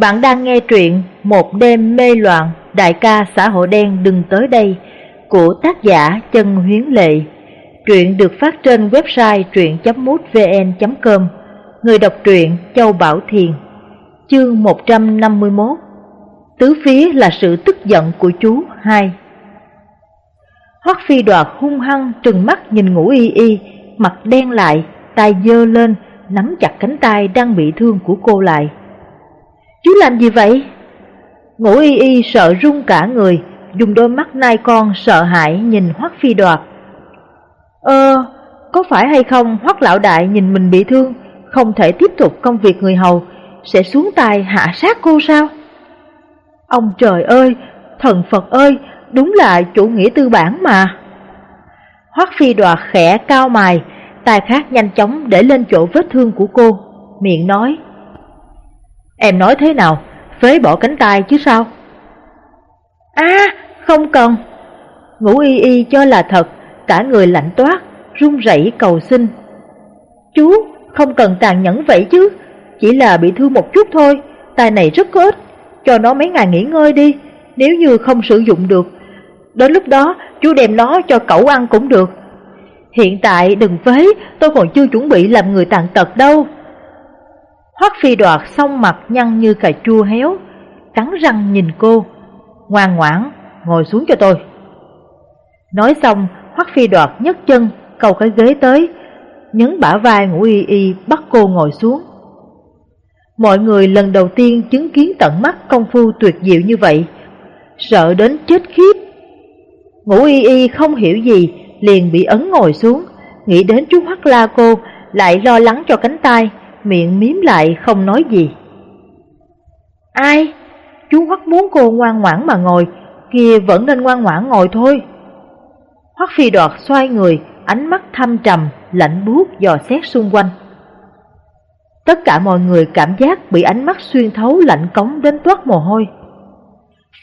Bạn đang nghe truyện Một đêm mê loạn Đại ca xã hội đen đừng tới đây của tác giả trần Huyến Lệ. Truyện được phát trên website truyện.mútvn.com Người đọc truyện Châu Bảo Thiền. Chương 151 Tứ phía là sự tức giận của chú hai. Hoắc phi đoạt hung hăng trừng mắt nhìn ngũ y y Mặt đen lại, tay dơ lên Nắm chặt cánh tay đang bị thương của cô lại. Chú làm gì vậy? Ngũ y y sợ run cả người, dùng đôi mắt nai con sợ hãi nhìn Hoắc Phi Đoạt. Ơ, có phải hay không Hoắc Lão Đại nhìn mình bị thương, không thể tiếp tục công việc người hầu, sẽ xuống tay hạ sát cô sao? Ông trời ơi, thần Phật ơi, đúng là chủ nghĩa tư bản mà. Hoắc Phi Đoạt khẽ cao mày, tay khác nhanh chóng để lên chỗ vết thương của cô, miệng nói. Em nói thế nào, phế bỏ cánh tay chứ sao? À, không cần. Ngũ y y cho là thật, cả người lạnh toát, run rẩy cầu xin. Chú, không cần tàn nhẫn vậy chứ, chỉ là bị thương một chút thôi, tay này rất có ích, cho nó mấy ngày nghỉ ngơi đi, nếu như không sử dụng được. Đến lúc đó, chú đem nó cho cậu ăn cũng được. Hiện tại đừng phế, tôi còn chưa chuẩn bị làm người tàn tật đâu. Hoắc phi đoạt xong mặt nhăn như cà chua héo, cắn răng nhìn cô. Ngoan ngoãn, ngồi xuống cho tôi. Nói xong, Hoắc phi đoạt nhấc chân, cầu cái ghế tới, nhấn bả vai ngủ y y bắt cô ngồi xuống. Mọi người lần đầu tiên chứng kiến tận mắt công phu tuyệt diệu như vậy, sợ đến chết khiếp. Ngủ y y không hiểu gì, liền bị ấn ngồi xuống, nghĩ đến chú Hoắc la cô, lại lo lắng cho cánh tay, miệng miếm lại không nói gì. Ai? Chú Hoắc muốn cô ngoan ngoãn mà ngồi, kia vẫn nên ngoan ngoãn ngồi thôi. Hoắc phi đoạt xoay người, ánh mắt thâm trầm, lạnh buốt dò xét xung quanh. Tất cả mọi người cảm giác bị ánh mắt xuyên thấu lạnh cống đến toát mồ hôi.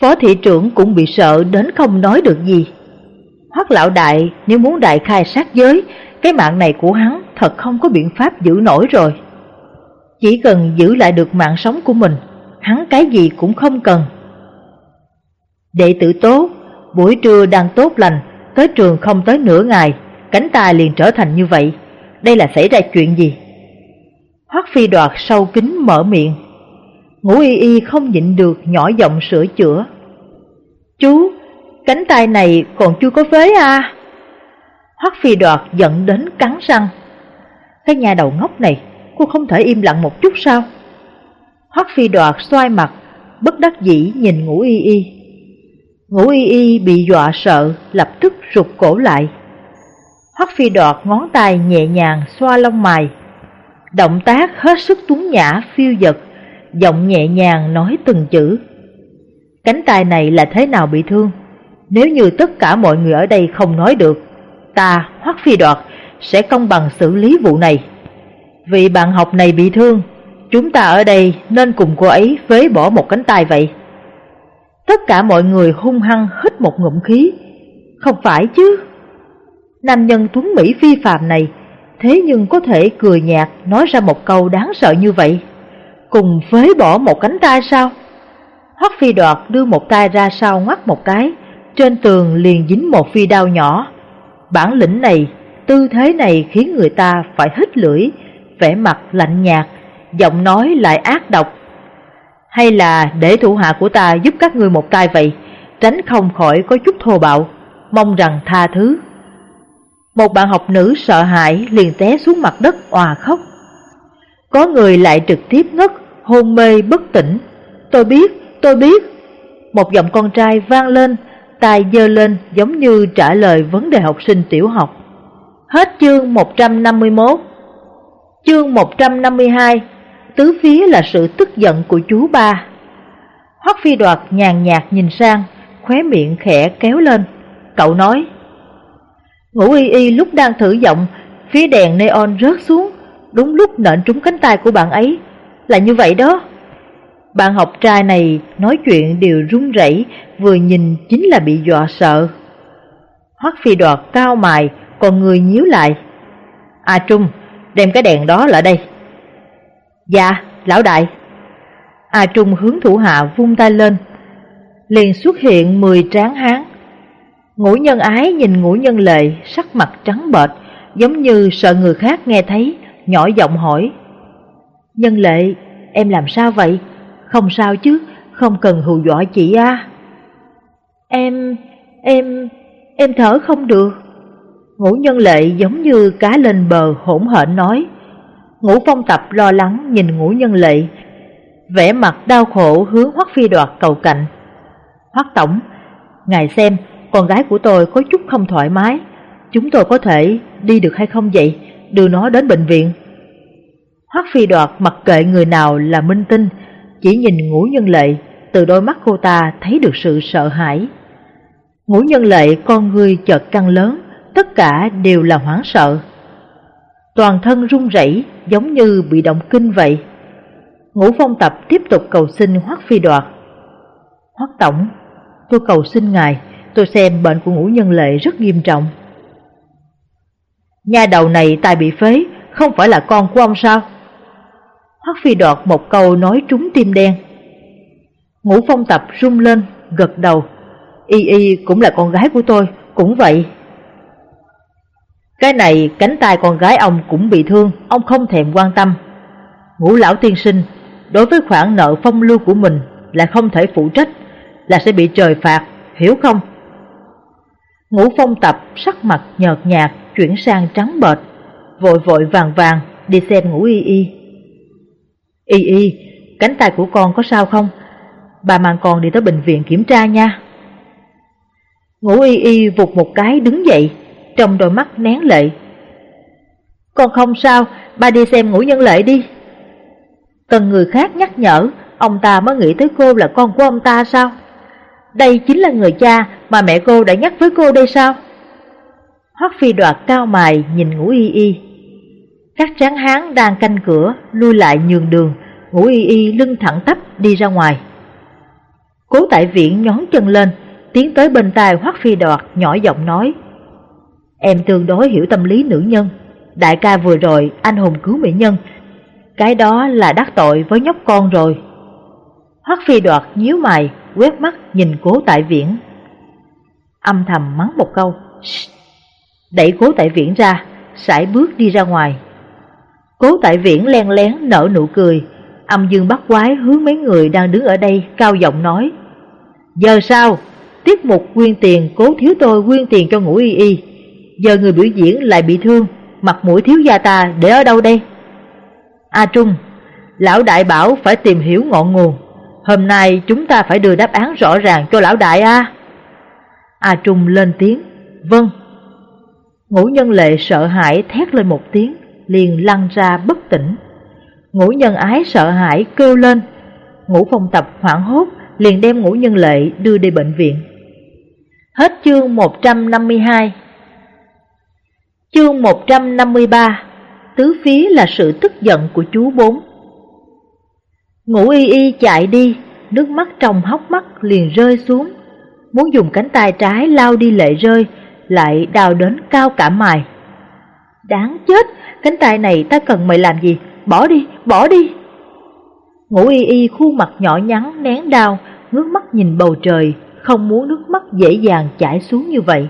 Phó thị trưởng cũng bị sợ đến không nói được gì. Hoắc lão đại nếu muốn đại khai sát giới, cái mạng này của hắn thật không có biện pháp giữ nổi rồi. Chỉ cần giữ lại được mạng sống của mình, hắn cái gì cũng không cần. Đệ tử tốt, buổi trưa đang tốt lành, tới trường không tới nửa ngày, cánh tay liền trở thành như vậy. Đây là xảy ra chuyện gì? Hoắc phi đoạt sâu kính mở miệng. Ngũ y y không nhịn được nhỏ giọng sửa chữa. Chú, cánh tay này còn chưa có phế à? Hoắc phi đoạt giận đến cắn răng. Cái nhà đầu ngốc này cô không thể im lặng một chút sao? Hoắc phi đoạt xoay mặt, bất đắc dĩ nhìn ngũ y y. Ngũ y y bị dọa sợ, lập tức rụt cổ lại. Hoắc phi đoạt ngón tay nhẹ nhàng xoa lông mày. Động tác hết sức tuấn nhã, phiêu dật, giọng nhẹ nhàng nói từng chữ. Cánh tay này là thế nào bị thương? Nếu như tất cả mọi người ở đây không nói được, ta, Hoắc phi đoạt, sẽ công bằng xử lý vụ này. Vì bạn học này bị thương, chúng ta ở đây nên cùng cô ấy phế bỏ một cánh tay vậy. Tất cả mọi người hung hăng hít một ngụm khí. Không phải chứ. Nam nhân tuấn Mỹ phi phàm này, thế nhưng có thể cười nhạt nói ra một câu đáng sợ như vậy. Cùng phế bỏ một cánh tay sao? Hoắc phi đoạt đưa một tay ra sau ngoắt một cái, trên tường liền dính một phi đao nhỏ. Bản lĩnh này, tư thế này khiến người ta phải hít lưỡi, vẻ mặt lạnh nhạt, giọng nói lại ác độc. Hay là để thủ hạ của ta giúp các ngươi một tay vậy, tránh không khỏi có chút thô bạo, mong rằng tha thứ. Một bạn học nữ sợ hãi liền té xuống mặt đất òa khóc. Có người lại trực tiếp ngất, hôn mê bất tỉnh. Tôi biết, tôi biết. Một giọng con trai vang lên, tay dơ lên giống như trả lời vấn đề học sinh tiểu học. Hết chương 151 Chương 152 Tứ phía là sự tức giận của chú ba. Hoắc phi đoạt nhàn nhạt nhìn sang, Khóe miệng khẽ kéo lên. Cậu nói, Ngũ y y lúc đang thử giọng, Phía đèn neon rớt xuống, Đúng lúc nện trúng cánh tay của bạn ấy. Là như vậy đó. Bạn học trai này nói chuyện đều run rẩy, Vừa nhìn chính là bị dọa sợ. Hoắc phi đoạt cao mài Còn người nhíu lại. À Trung đem cái đèn đó lại đây. Dạ, lão đại. A Trung hướng thủ hạ vung tay lên, liền xuất hiện 10 tráng hán. Ngũ nhân ái nhìn ngũ nhân lệ, sắc mặt trắng bệch, giống như sợ người khác nghe thấy, nhỏ giọng hỏi. Nhân lệ, em làm sao vậy? Không sao chứ, không cần hù dọa chị à. Em, em, em thở không được. Ngũ nhân lệ giống như cá lên bờ hỗn hển nói. Ngũ phong tập lo lắng nhìn ngũ nhân lệ, vẻ mặt đau khổ hướng Hoắc Phi đoạt cầu cạnh. Hoắc Tổng, ngài xem, con gái của tôi có chút không thoải mái, chúng tôi có thể đi được hay không vậy, đưa nó đến bệnh viện. Hoắc Phi đoạt mặc kệ người nào là minh tinh, chỉ nhìn ngũ nhân lệ, từ đôi mắt cô ta thấy được sự sợ hãi. Ngũ nhân lệ con người chợt căng lớn, tất cả đều là hoảng sợ. Toàn thân run rẩy giống như bị động kinh vậy. Ngũ phong tập tiếp tục cầu xin Hoắc Phi đoạt. Hoắc Tổng, tôi cầu xin ngài, tôi xem bệnh của ngũ nhân lệ rất nghiêm trọng. Nhà đầu này tai bị phế, không phải là con của ông sao? Hoắc Phi đoạt một câu nói trúng tim đen. Ngũ phong tập rung lên, gật đầu. Y Y cũng là con gái của tôi, cũng vậy. Cái này cánh tay con gái ông cũng bị thương, ông không thèm quan tâm. Ngũ lão tiên sinh, đối với khoản nợ phong lưu của mình là không thể phụ trách, là sẽ bị trời phạt, hiểu không? Ngũ phong tập sắc mặt nhợt nhạt chuyển sang trắng bệch, vội vội vàng vàng đi xem ngũ y y. Y y, cánh tay của con có sao không? Bà mang con đi tới bệnh viện kiểm tra nha. Ngũ y y vụt một cái đứng dậy, trong đôi mắt nén lệ. còn không sao, ba đi xem ngũ nhân lệ đi. Cần người khác nhắc nhở, ông ta mới nghĩ tới cô là con của ông ta sao? Đây chính là người cha mà mẹ cô đã nhắc với cô đây sao? Hoắc phi đoạt cao mài nhìn ngũ y y. Các tráng hán đang canh cửa, lui lại nhường đường, ngũ y y lưng thẳng tắp đi ra ngoài. Cố tại viện nhón chân lên, tiến tới bên tai Hoắc phi đoạt nhỏ giọng nói. Em tương đối hiểu tâm lý nữ nhân, đại ca vừa rồi anh hùng cứu mỹ nhân, cái đó là đắc tội với nhóc con rồi. Hoắc phi đoạt nhíu mày, quét mắt nhìn cố tại viễn. Âm thầm mắng một câu, đẩy cố tại viễn ra, sải bước đi ra ngoài. Cố tại viễn len lén nở nụ cười, âm dương bắt quái hướng mấy người đang đứng ở đây cao giọng nói. Giờ sao? Tiết mục quyên tiền, cố thiếu tôi quyên tiền cho ngũ y y. Giờ người biểu diễn lại bị thương, mặt mũi thiếu gia ta để ở đâu đây? A Trung, lão đại bảo phải tìm hiểu ngọn nguồn. Hôm nay chúng ta phải đưa đáp án rõ ràng cho lão đại a. A Trung lên tiếng, vâng. Ngũ nhân lệ sợ hãi thét lên một tiếng, liền lăn ra bất tỉnh. Ngũ nhân ái sợ hãi kêu lên, ngũ phong tập hoảng hốt liền đem ngũ nhân lệ đưa đi bệnh viện. Hết chương 152 Chương 153 Tứ phía là sự tức giận của chú bốn. Ngũ y y chạy đi, nước mắt trong hốc mắt liền rơi xuống. Muốn dùng cánh tay trái lao đi lệ rơi, lại đào đến cao cả mài. Đáng chết, cánh tay này ta cần mày làm gì, bỏ đi, bỏ đi. Ngũ y y khuôn mặt nhỏ nhắn nén đau, ngước mắt nhìn bầu trời, không muốn nước mắt dễ dàng chảy xuống như vậy.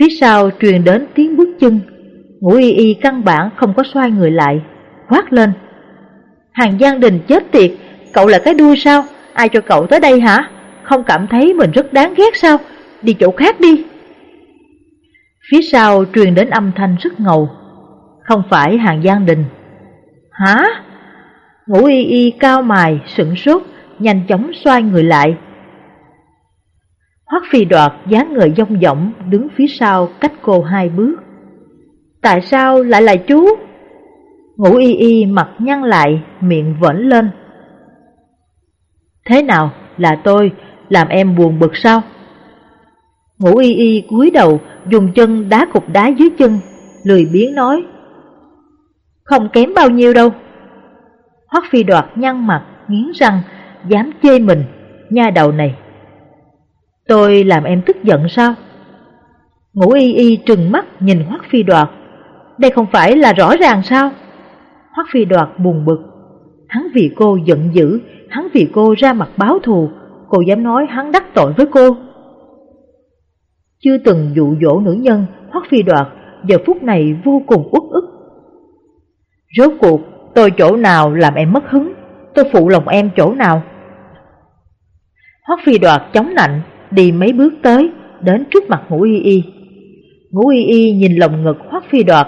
Phía sau truyền đến tiếng bước chân, ngũ y y căn bản không có xoay người lại, quát lên. Hàng Giang Đình chết tiệt, cậu là cái đuôi sao? Ai cho cậu tới đây hả? Không cảm thấy mình rất đáng ghét sao? Đi chỗ khác đi. Phía sau truyền đến âm thanh rất ngầu. Không phải Hàng Giang Đình. Hả? Ngũ y y cao mài, sửng sốt, nhanh chóng xoay người lại. Hoắc phi đoạt dáng người dông dỏng đứng phía sau cách cô hai bước. Tại sao lại là chú? Ngũ y y mặt nhăn lại, miệng vẫn lên. Thế nào, là tôi, làm em buồn bực sao? Ngũ y y cúi đầu, dùng chân đá cục đá dưới chân, lười biếng nói. Không kém bao nhiêu đâu. Hoắc phi đoạt nhăn mặt, nghiến răng, dám chê mình, nha đầu này. Tôi làm em tức giận sao? Ngũ y y trừng mắt nhìn Hoắc phi đoạt. Đây không phải là rõ ràng sao? Hoắc phi đoạt buồn bực. Hắn vì cô giận dữ, hắn vì cô ra mặt báo thù, cô dám nói hắn đắc tội với cô. Chưa từng dụ dỗ nữ nhân, Hoắc Phi Đoạt giờ phút này vô cùng uất ức. Rốt cuộc, tôi chỗ nào làm em mất hứng, tôi phụ lòng em chỗ nào? Hoắc Phi Đoạt chống nạnh, đi mấy bước tới, đến trước mặt ngũ y y. Ngũ y y nhìn lồng ngực Hoắc Phi Đoạt,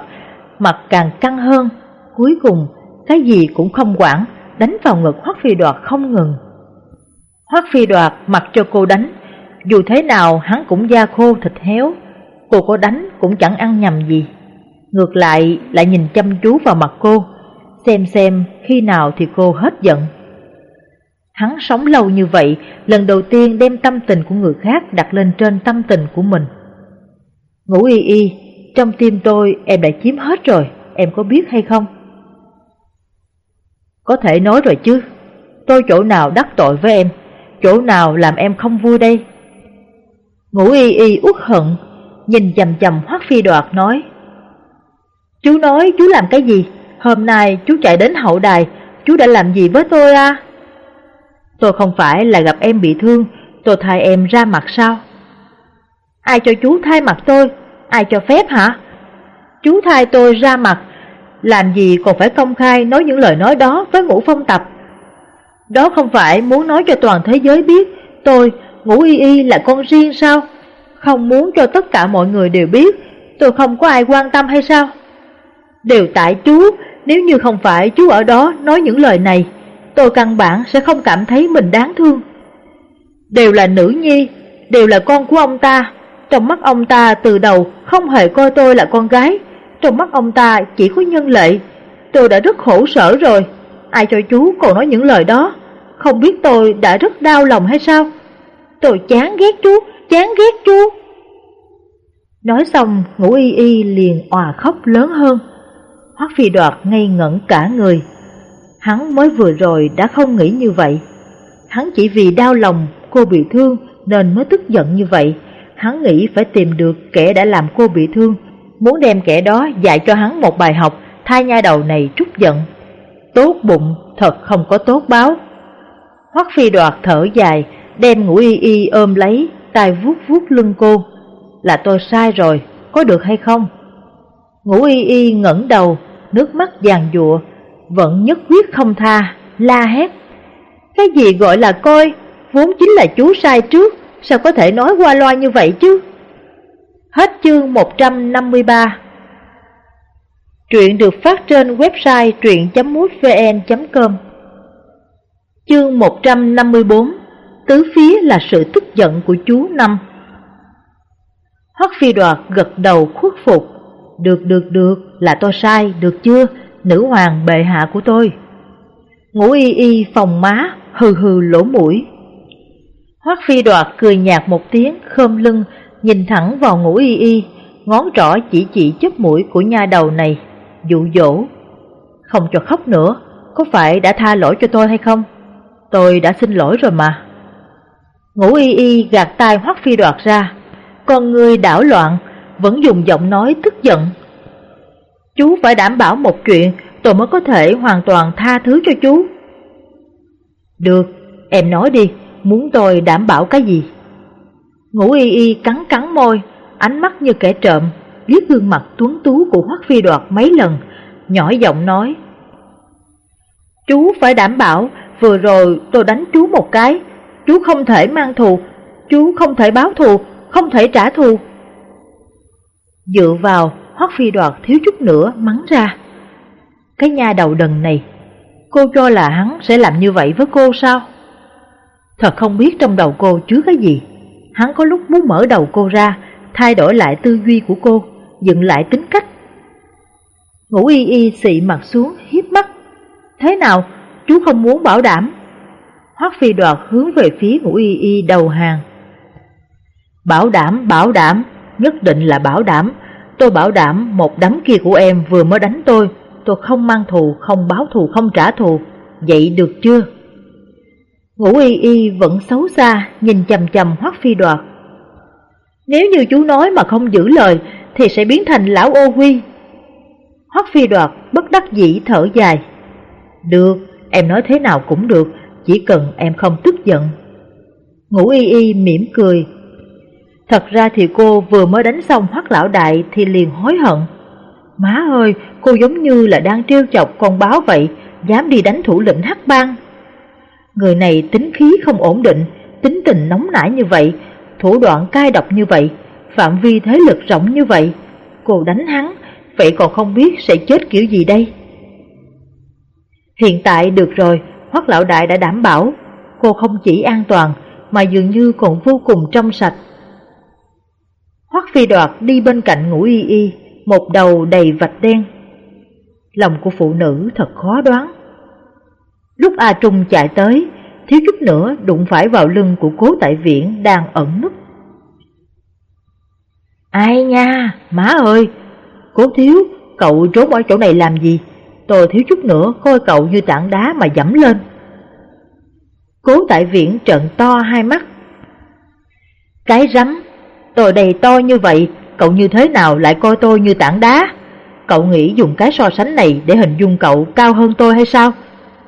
mặt càng căng hơn, cuối cùng cái gì cũng không quản, đánh vào ngực Hoắc Phi Đoạt không ngừng. Hoắc Phi Đoạt mặc cho cô đánh, dù thế nào hắn cũng da khô thịt héo, cô có đánh cũng chẳng ăn nhầm gì. Ngược lại lại nhìn chăm chú vào mặt cô, xem xem khi nào thì cô hết giận. Hắn sống lâu như vậy, lần đầu tiên đem tâm tình của người khác đặt lên trên tâm tình của mình. Ngủ y y, trong tim tôi em đã chiếm hết rồi, em có biết hay không? Có thể nói rồi chứ, tôi chỗ nào đắc tội với em, chỗ nào làm em không vui đây? Ngủ y y uất hận, nhìn chầm chầm hoắc phi đoạt nói. Chú nói chú làm cái gì? Hôm nay chú chạy đến hậu đài, chú đã làm gì với tôi à? Tôi không phải là gặp em bị thương, tôi thay em ra mặt sao? Ai cho chú thay mặt tôi? Ai cho phép hả? Chú thay tôi ra mặt, làm gì còn phải công khai nói những lời nói đó với ngũ phong tập? Đó không phải muốn nói cho toàn thế giới biết tôi, ngũ y y là con riêng sao? Không muốn cho tất cả mọi người đều biết tôi không có ai quan tâm hay sao? Đều tại chú, nếu như không phải chú ở đó nói những lời này, tôi căn bản sẽ không cảm thấy mình đáng thương. Đều là nữ nhi, đều là con của ông ta, trong mắt ông ta từ đầu không hề coi tôi là con gái, trong mắt ông ta chỉ có nhân lệ. Tôi đã rất khổ sở rồi, ai cho chú còn nói những lời đó, không biết tôi đã rất đau lòng hay sao? Tôi chán ghét chú, chán ghét chú. Nói xong, ngũ y y liền òa khóc lớn hơn. Hoắc phi đoạt ngây ngẩn cả người. Hắn mới vừa rồi đã không nghĩ như vậy. Hắn chỉ vì đau lòng cô bị thương nên mới tức giận như vậy. Hắn nghĩ phải tìm được kẻ đã làm cô bị thương, muốn đem kẻ đó dạy cho hắn một bài học thay nha đầu này trút giận. Tốt bụng thật không có tốt báo. Hoắc phi đoạt thở dài, đem ngũ y y ôm lấy, tay vuốt vuốt lưng cô. Là tôi sai rồi, có được hay không? Ngũ y y ngẩng đầu, nước mắt giàn giụa, vẫn nhất quyết không tha, la hét. Cái gì gọi là coi, vốn chính là chú sai trước, sao có thể nói qua loa như vậy chứ? Hết chương 153 Truyện được phát trên website truyện.mútvn.com Chương 154 Tứ phía là sự tức giận của chú Năm Hoắc phi đoạt gật đầu khuất phục Được được được là tôi sai, được chưa? Nữ hoàng bệ hạ của tôi Ngũ y y phòng má, hừ hừ lỗ mũi Hoắc phi đoạt cười nhạt một tiếng, khom lưng, nhìn thẳng vào ngũ y y, ngón trỏ chỉ chỉ chớp mũi của nha đầu này, dụ dỗ. Không cho khóc nữa, có phải đã tha lỗi cho tôi hay không? Tôi đã xin lỗi rồi mà. Ngũ y y gạt tay hoắc phi đoạt ra, con người đảo loạn, vẫn dùng giọng nói tức giận. Chú phải đảm bảo một chuyện, tôi mới có thể hoàn toàn tha thứ cho chú. Được, em nói đi, muốn tôi đảm bảo cái gì? Ngũ y y cắn cắn môi, ánh mắt như kẻ trộm, liếc gương mặt tuấn tú của Hoắc Phi Đoạt mấy lần, nhỏ giọng nói. Chú phải đảm bảo, vừa rồi tôi đánh chú một cái, chú không thể mang thù, chú không thể báo thù, không thể trả thù. Dựa vào, Hoắc Phi Đoạt thiếu chút nữa mắng ra. Cái nha đầu đần này, cô cho là hắn sẽ làm như vậy với cô sao? Thật không biết trong đầu cô chứa cái gì. Hắn có lúc muốn mở đầu cô ra, thay đổi lại tư duy của cô, dựng lại tính cách. Ngũ y y xị mặt xuống, hiếp mắt. Thế nào, chú không muốn bảo đảm. Hoắc phi đoạt hướng về phía ngũ y y đầu hàng. Bảo đảm, bảo đảm, nhất định là bảo đảm. Tôi bảo đảm một đám kia của em vừa mới đánh tôi, tôi không mang thù, không báo thù, không trả thù. Vậy được chưa? Ngũ y y vẫn xấu xa, nhìn chầm chầm hoắc phi đoạt. Nếu như chú nói mà không giữ lời, thì sẽ biến thành lão ô huy Hoắc phi đoạt bất đắc dĩ thở dài. Được, em nói thế nào cũng được, chỉ cần em không tức giận. Ngũ y y mỉm cười. Thật ra thì cô vừa mới đánh xong hoắc lão đại thì liền hối hận. Má ơi, cô giống như là đang trêu chọc con báo vậy, dám đi đánh thủ lĩnh hắc bang. Người này tính khí không ổn định, tính tình nóng nảy như vậy, thủ đoạn cai độc như vậy, phạm vi thế lực rộng như vậy. Cô đánh hắn, vậy còn không biết sẽ chết kiểu gì đây? Hiện tại được rồi, Hoắc Lão Đại đã đảm bảo, cô không chỉ an toàn mà dường như còn vô cùng trong sạch. Hoắc Phi Đoạt đi bên cạnh ngũ y y, một đầu đầy vạch đen. Lòng của phụ nữ thật khó đoán. Lúc A Trung chạy tới, thiếu chút nữa đụng phải vào lưng của cố tại viện đang ẩn núp. Ai nha, má ơi, cố thiếu, cậu trốn ở chỗ này làm gì? Tôi thiếu chút nữa coi cậu như tảng đá mà dẫm lên. Cố tại viện trợn to hai mắt. Cái rắm, tôi đầy to như vậy, cậu như thế nào lại coi tôi như tảng đá? Cậu nghĩ dùng cái so sánh này để hình dung cậu cao hơn tôi hay sao?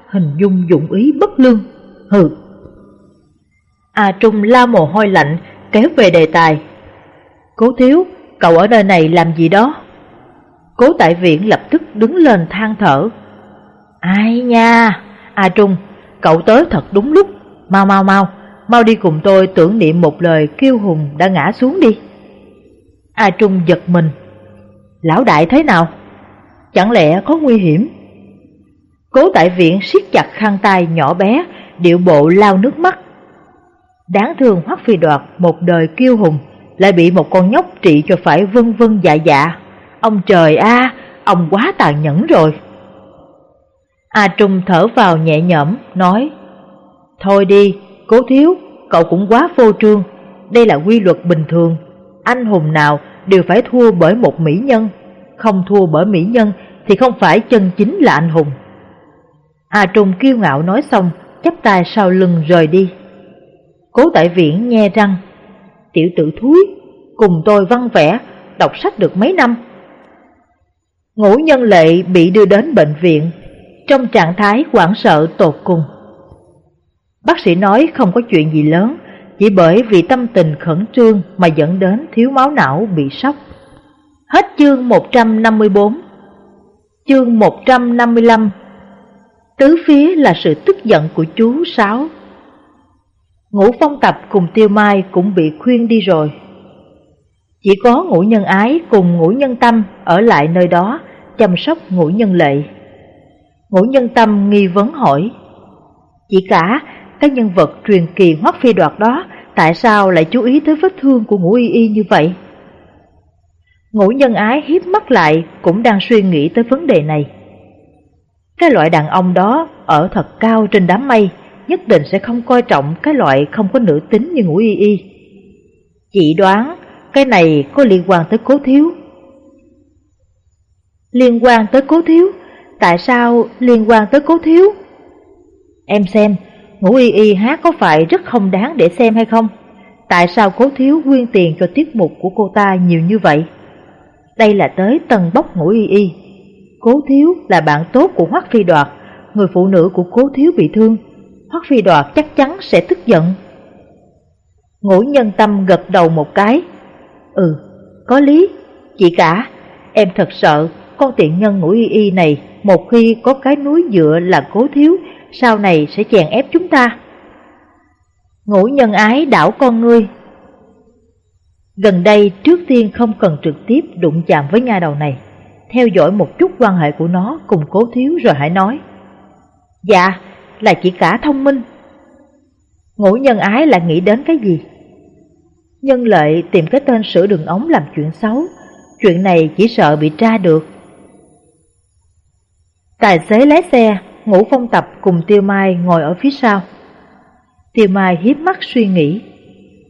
Hình dung dụng ý bất lương, hừ. A Trung la mồ hôi lạnh, kéo về đề tài. Cố thiếu, cậu ở nơi này làm gì đó? Cố tại viện lập tức đứng lên than thở. Ai nha, A Trung, cậu tới thật đúng lúc, mau mau mau, mau đi cùng tôi tưởng niệm một lời kêu hùng đã ngã xuống đi. A Trung giật mình. Lão đại thế nào? Chẳng lẽ có nguy hiểm? Cố tại viện siết chặt khăn tay nhỏ bé, điệu bộ lao nước mắt. Đáng thương Hoắc Phi Đoạt một đời kiêu hùng, lại bị một con nhóc trị cho phải vân vân dạ dạ. Ông trời a, ông quá tàn nhẫn rồi. A Trung thở vào nhẹ nhõm, nói Thôi đi, cố thiếu, cậu cũng quá vô trương, đây là quy luật bình thường. Anh hùng nào đều phải thua bởi một mỹ nhân, không thua bởi mỹ nhân thì không phải chân chính là anh hùng. A Trung kiêu ngạo nói xong, chắp tay sau lưng rời đi. Cố tại viễn nghe răng, tiểu tử thúi, cùng tôi văn vẽ, đọc sách được mấy năm. Ngũ nhân lệ bị đưa đến bệnh viện, trong trạng thái hoảng sợ tột cùng. Bác sĩ nói không có chuyện gì lớn, chỉ bởi vì tâm tình khẩn trương mà dẫn đến thiếu máu não bị sốc. Hết chương 154 Chương 155 Tứ phía là sự tức giận của chú Sáu. Ngũ phong tập cùng tiêu mai cũng bị khuyên đi rồi. Chỉ có ngũ nhân ái cùng ngũ nhân tâm ở lại nơi đó chăm sóc ngũ nhân lệ. Ngũ nhân tâm nghi vấn hỏi Chỉ cả các nhân vật truyền kỳ hoắc phi đoạt đó tại sao lại chú ý tới vết thương của ngũ y y như vậy? Ngũ nhân ái hiếp mắt lại cũng đang suy nghĩ tới vấn đề này. Cái loại đàn ông đó ở thật cao trên đám mây nhất định sẽ không coi trọng cái loại không có nữ tính như ngũ y y. Chị đoán cái này có liên quan tới cố thiếu. Liên quan tới cố thiếu? Tại sao liên quan tới cố thiếu? Em xem, ngũ y y hát có phải rất không đáng để xem hay không? Tại sao cố thiếu quyên tiền cho tiết mục của cô ta nhiều như vậy? Đây là tới tầng bốc ngũ y y. Cố thiếu là bạn tốt của Hoắc Phi Đoạt, người phụ nữ của cố thiếu bị thương. Hoắc Phi Đoạt chắc chắn sẽ tức giận. Ngũ nhân tâm gật đầu một cái. Ừ, có lý, chị cả, em thật sợ con tiện nhân ngũ y y này một khi có cái núi dựa là cố thiếu, sau này sẽ chèn ép chúng ta. Ngũ nhân ái đảo con ngươi. Gần đây trước tiên không cần trực tiếp đụng chạm với nha đầu này, theo dõi một chút quan hệ của nó cùng cố thiếu rồi hãy nói. Dạ, là chỉ cả thông minh. Ngũ nhân ái lại nghĩ đến cái gì? Nhân lợi tìm cái tên sửa đường ống làm chuyện xấu, chuyện này chỉ sợ bị tra được. Tài xế lái xe, ngũ phong tập cùng Tiêu Mai ngồi ở phía sau. Tiêu Mai hiếp mắt suy nghĩ,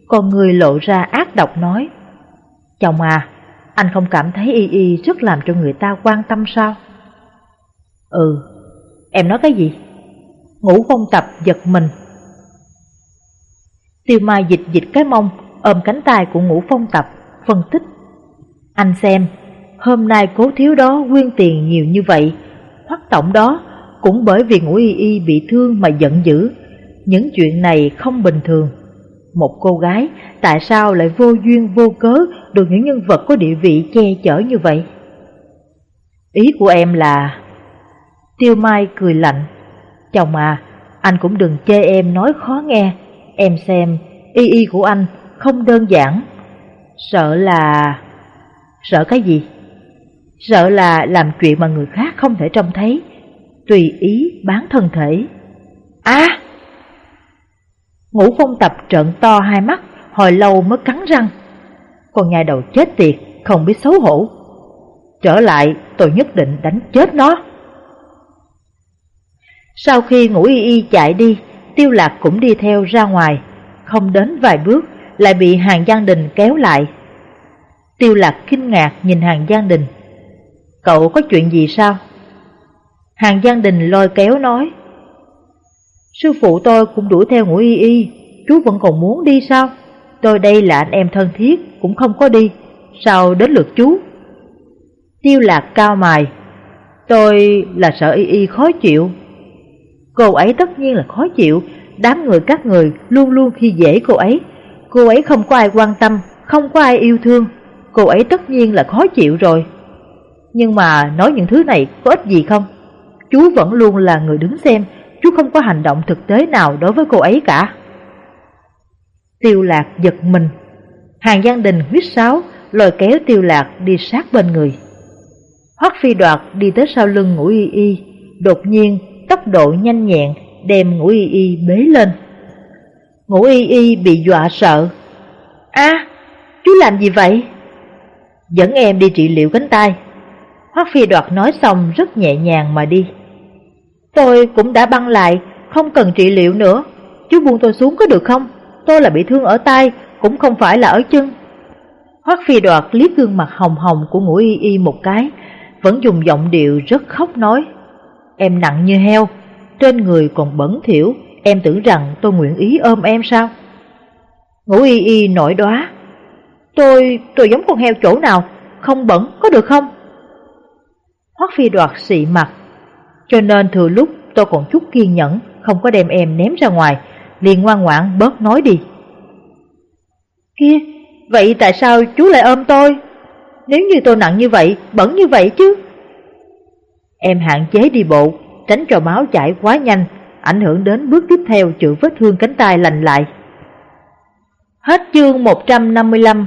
con người lộ ra ác độc nói, Chồng à, anh không cảm thấy y y rất làm cho người ta quan tâm sao? Ừ, em nói cái gì? Ngũ phong tập giật mình. Tiêu Mai dịch dịch cái mông, ôm cánh tay của ngũ phong tập, phân tích. Anh xem, hôm nay cố thiếu đó quyên tiền nhiều như vậy, hoắc tổng đó cũng bởi vì ngũ y y bị thương mà giận dữ, những chuyện này không bình thường. Một cô gái tại sao lại vô duyên vô cớ được những nhân vật có địa vị che chở như vậy? Ý của em là... Tiêu Mai cười lạnh. Chồng à, anh cũng đừng chê em nói khó nghe. Em xem, y y của anh không đơn giản. Sợ là... Sợ cái gì? Sợ là làm chuyện mà người khác không thể trông thấy, tùy ý bán thân thể. À! Ngũ phong tập trợn to hai mắt, hồi lâu mới cắn răng. Con nhai đầu chết tiệt, không biết xấu hổ. Trở lại, tôi nhất định đánh chết nó. Sau khi ngũ y y chạy đi, tiêu lạc cũng đi theo ra ngoài, không đến vài bước lại bị hàng Giang Đình kéo lại. Tiêu lạc kinh ngạc nhìn hàng Giang Đình. Cậu có chuyện gì sao? Hàng Giang Đình lôi kéo nói. Sư phụ tôi cũng đuổi theo ngũ y y, chú vẫn còn muốn đi sao? Tôi đây là anh em thân thiết, cũng không có đi, sao đến lượt chú? Tiêu lạc cao mài, tôi là sợ y y khó chịu. Cô ấy tất nhiên là khó chịu, đám người các người luôn luôn khi dễ cô ấy. Cô ấy không có ai quan tâm, không có ai yêu thương, cô ấy tất nhiên là khó chịu rồi. Nhưng mà nói những thứ này có ích gì không? Chú vẫn luôn là người đứng xem, chú không có hành động thực tế nào đối với cô ấy cả. Tiêu lạc giật mình. Hàng gian Đình huyết sáo, lôi kéo tiêu lạc đi sát bên người. Hoắc phi đoạt đi tới sau lưng ngũ y y, đột nhiên tốc độ nhanh nhẹn đem ngũ y y bế lên. Ngũ y y bị dọa sợ. a chú làm gì vậy? Dẫn em đi trị liệu cánh tay. Hoắc phi đoạt nói xong rất nhẹ nhàng mà đi. Tôi cũng đã băng lại, không cần trị liệu nữa. Chú buông tôi xuống có được không? Tôi là bị thương ở tay, cũng không phải là ở chân. Hoắc phi đoạt liếc gương mặt hồng hồng của ngũ y y một cái, vẫn dùng giọng điệu rất khóc nói. Em nặng như heo, trên người còn bẩn thỉu, em tưởng rằng tôi nguyện ý ôm em sao? Ngũ y y nổi đóa. Tôi, tôi giống con heo chỗ nào, không bẩn, có được không? Hoắc phi đoạt xị mặt, cho nên thừa lúc tôi còn chút kiên nhẫn, không có đem em ném ra ngoài, liền ngoan ngoãn bớt nói đi. Kia, vậy tại sao chú lại ôm tôi? Nếu như tôi nặng như vậy, bẩn như vậy chứ? Em hạn chế đi bộ, tránh cho máu chảy quá nhanh, ảnh hưởng đến bước tiếp theo chữa vết thương cánh tay lành lại. Hết chương 155